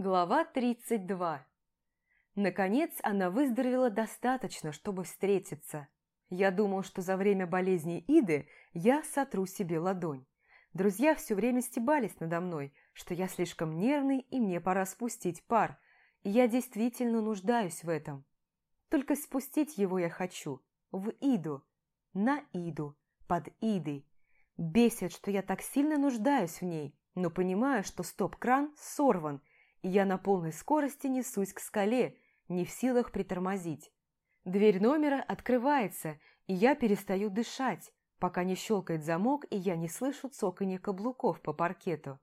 Глава 32 Наконец она выздоровела достаточно, чтобы встретиться. Я думал, что за время болезни Иды я сотру себе ладонь. Друзья все время стебались надо мной, что я слишком нервный и мне пора спустить пар, и я действительно нуждаюсь в этом. Только спустить его я хочу, в Иду, на Иду, под Идой. Бесит, что я так сильно нуждаюсь в ней, но понимаю, что стоп-кран сорван – и я на полной скорости несусь к скале, не в силах притормозить. Дверь номера открывается, и я перестаю дышать, пока не щелкает замок, и я не слышу цоканья каблуков по паркету.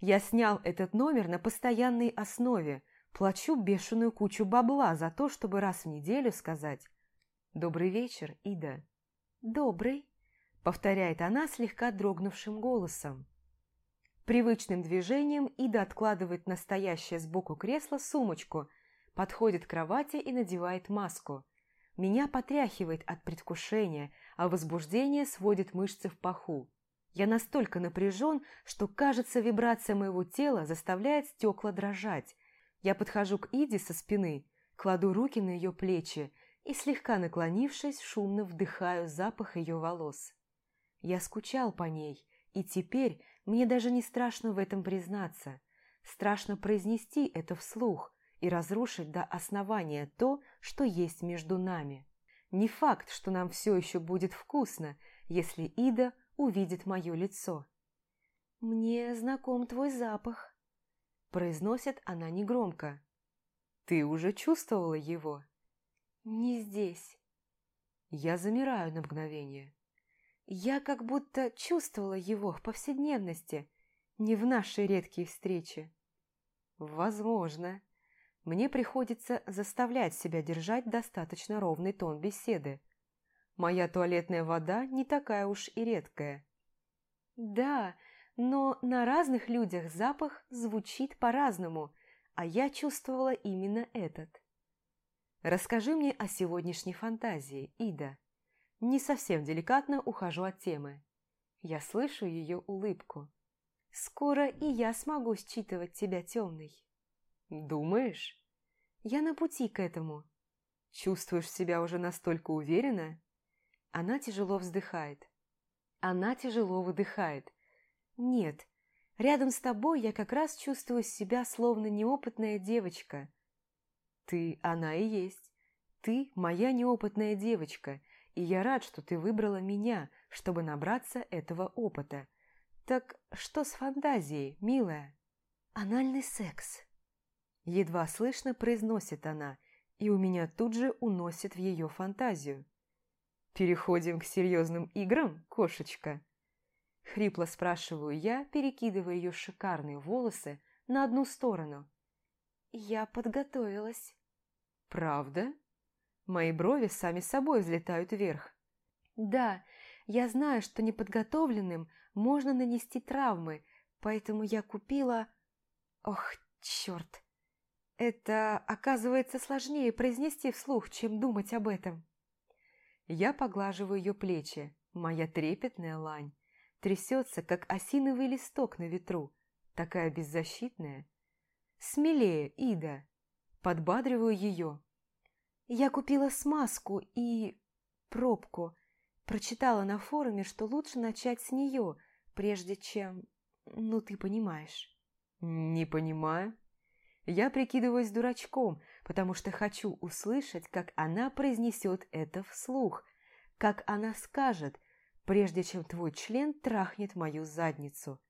Я снял этот номер на постоянной основе, плачу бешеную кучу бабла за то, чтобы раз в неделю сказать «Добрый вечер, Ида». «Добрый», — повторяет она слегка дрогнувшим голосом. Привычным движением Ида откладывает настоящее сбоку кресла сумочку, подходит к кровати и надевает маску. Меня потряхивает от предвкушения, а возбуждение сводит мышцы в паху. Я настолько напряжен, что, кажется, вибрация моего тела заставляет стекла дрожать. Я подхожу к Иде со спины, кладу руки на ее плечи и, слегка наклонившись, шумно вдыхаю запах ее волос. Я скучал по ней, и теперь мне даже не страшно в этом признаться. Страшно произнести это вслух и разрушить до основания то, что есть между нами. Не факт, что нам все еще будет вкусно, если Ида увидит мое лицо. «Мне знаком твой запах», – произносит она негромко. «Ты уже чувствовала его?» «Не здесь». Я замираю на мгновение. Я как будто чувствовала его в повседневности, не в нашей редкие встречи. Возможно. Мне приходится заставлять себя держать достаточно ровный тон беседы. Моя туалетная вода не такая уж и редкая. Да, но на разных людях запах звучит по-разному, а я чувствовала именно этот. Расскажи мне о сегодняшней фантазии, Ида. Не совсем деликатно ухожу от темы. Я слышу ее улыбку. «Скоро и я смогу считывать тебя темный». «Думаешь?» «Я на пути к этому». «Чувствуешь себя уже настолько уверенно?» Она тяжело вздыхает. Она тяжело выдыхает. «Нет, рядом с тобой я как раз чувствую себя словно неопытная девочка». «Ты она и есть. Ты моя неопытная девочка, и я рад, что ты выбрала меня, чтобы набраться этого опыта. Так что с фантазией, милая? Анальный секс. Едва слышно произносит она, и у меня тут же уносит в ее фантазию. «Переходим к серьезным играм, кошечка?» Хрипло спрашиваю я, перекидывая ее шикарные волосы на одну сторону. «Я подготовилась». «Правда?» Мои брови сами собой взлетают вверх. Да, я знаю, что неподготовленным можно нанести травмы, поэтому я купила... Ох, черт! Это, оказывается, сложнее произнести вслух, чем думать об этом. Я поглаживаю ее плечи, моя трепетная лань. Трясется, как осиновый листок на ветру, такая беззащитная. Смелее, Ида. Подбадриваю ее, я купила смазку и... пробку. Прочитала на форуме, что лучше начать с нее, прежде чем... Ну, ты понимаешь. Не понимаю. Я прикидываюсь дурачком, потому что хочу услышать, как она произнесет это вслух, как она скажет, прежде чем твой член трахнет мою задницу.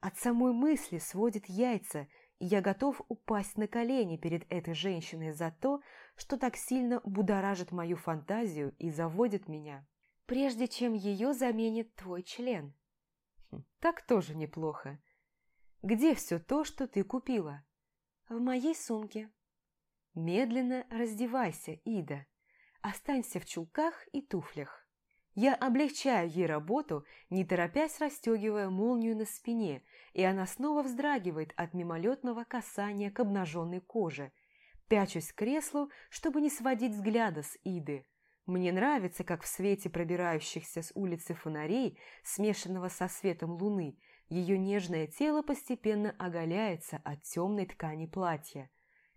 От самой мысли сводит яйца – я готов упасть на колени перед этой женщиной за то, что так сильно будоражит мою фантазию и заводит меня, прежде чем ее заменит твой член. Хм, так тоже неплохо. Где все то, что ты купила? В моей сумке. Медленно раздевайся, Ида. Останься в чулках и туфлях. Я облегчаю ей работу, не торопясь расстегивая молнию на спине, и она снова вздрагивает от мимолетного касания к обнаженной коже. Пячусь к креслу, чтобы не сводить взгляда с Иды. Мне нравится, как в свете пробирающихся с улицы фонарей, смешанного со светом луны, Ее нежное тело постепенно оголяется от темной ткани платья,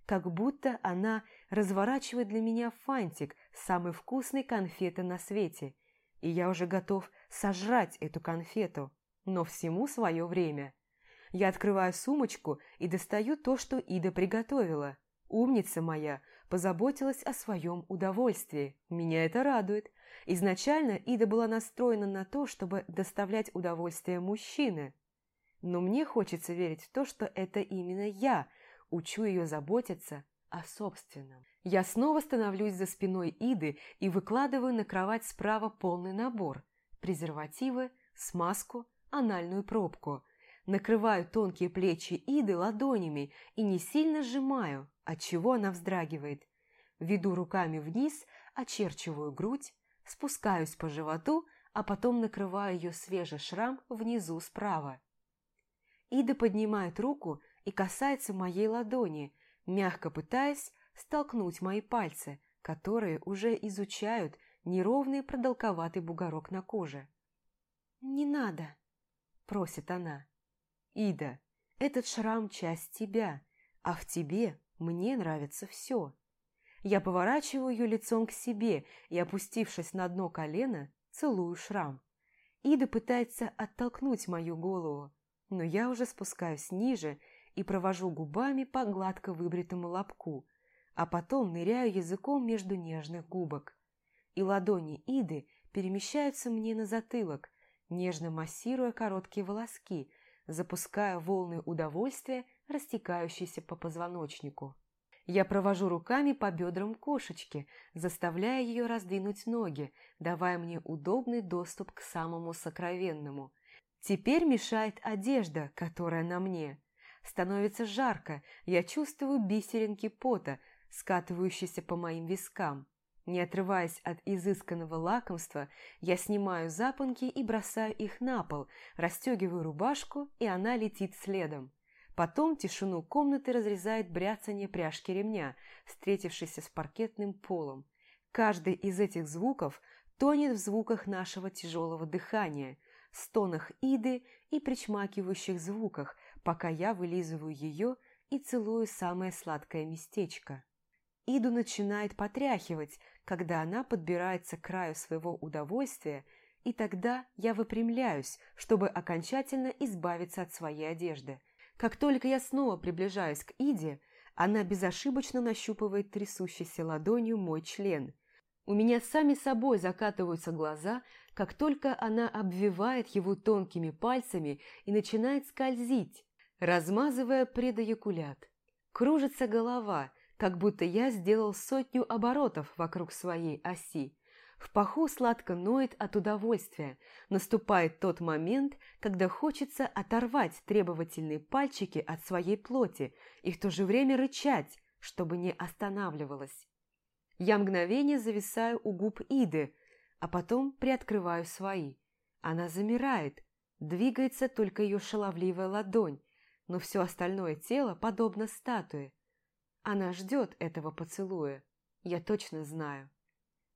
как будто она разворачивает для меня фантик самой вкусной конфеты на свете, и я уже готов сожрать эту конфету, но всему свое время. Я открываю сумочку и достаю то, что Ида приготовила. Умница моя позаботилась о своем удовольствии. Меня это радует. Изначально Ида была настроена на то, чтобы доставлять удовольствие мужчины. Но мне хочется верить в то, что это именно я учу ее заботиться о собственном. Я снова становлюсь за спиной Иды и выкладываю на кровать справа полный набор – презервативы, смазку, анальную пробку. Накрываю тонкие плечи Иды ладонями и не сильно сжимаю, отчего она вздрагивает. Веду руками вниз, очерчиваю грудь, спускаюсь по животу, а потом накрываю ее свежий шрам внизу справа. Ида поднимает руку и касается моей ладони, мягко пытаясь столкнуть мои пальцы, которые уже изучают неровный продолговатый бугорок на коже. «Не надо», – просит она. «Ида, этот шрам – часть тебя, а в тебе мне нравится все». Я поворачиваю ее лицом к себе и, опустившись на дно колена, целую шрам. Ида пытается оттолкнуть мою голову, но я уже спускаюсь ниже и провожу губами по гладко выбритому лобку, а потом ныряю языком между нежных губок. И ладони Иды перемещаются мне на затылок, нежно массируя короткие волоски, запуская волны удовольствия, растекающиеся по позвоночнику. Я провожу руками по бедрам кошечки, заставляя ее раздвинуть ноги, давая мне удобный доступ к самому сокровенному. Теперь мешает одежда, которая на мне. Становится жарко, я чувствую бисеринки пота, скатывающиеся по моим вискам. Не отрываясь от изысканного лакомства, я снимаю запонки и бросаю их на пол, расстегиваю рубашку, и она летит следом. Потом тишину комнаты разрезает бряцание пряжки ремня, встретившейся с паркетным полом. Каждый из этих звуков тонет в звуках нашего тяжелого дыхания, стонах Иды и причмакивающих звуках, пока я вылизываю ее и целую самое сладкое местечко. Иду начинает потряхивать, когда она подбирается к краю своего удовольствия, и тогда я выпрямляюсь, чтобы окончательно избавиться от своей одежды. Как только я снова приближаюсь к Иде, она безошибочно нащупывает трясущейся ладонью мой член. У меня сами собой закатываются глаза, как только она обвивает его тонкими пальцами и начинает скользить, размазывая предоякулят. Кружится голова, как будто я сделал сотню оборотов вокруг своей оси. В паху сладко ноет от удовольствия. Наступает тот момент, когда хочется оторвать требовательные пальчики от своей плоти и в то же время рычать, чтобы не останавливалась. Я мгновение зависаю у губ Иды, а потом приоткрываю свои. Она замирает, двигается только ее шаловливая ладонь, но все остальное тело подобно статуе. Она ждет этого поцелуя, я точно знаю.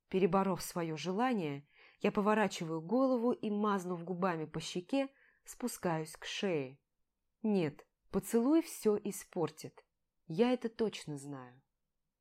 Переборов свое желание, я поворачиваю голову и, мазнув губами по щеке, спускаюсь к шее. Нет, поцелуй все испортит. Я это точно знаю.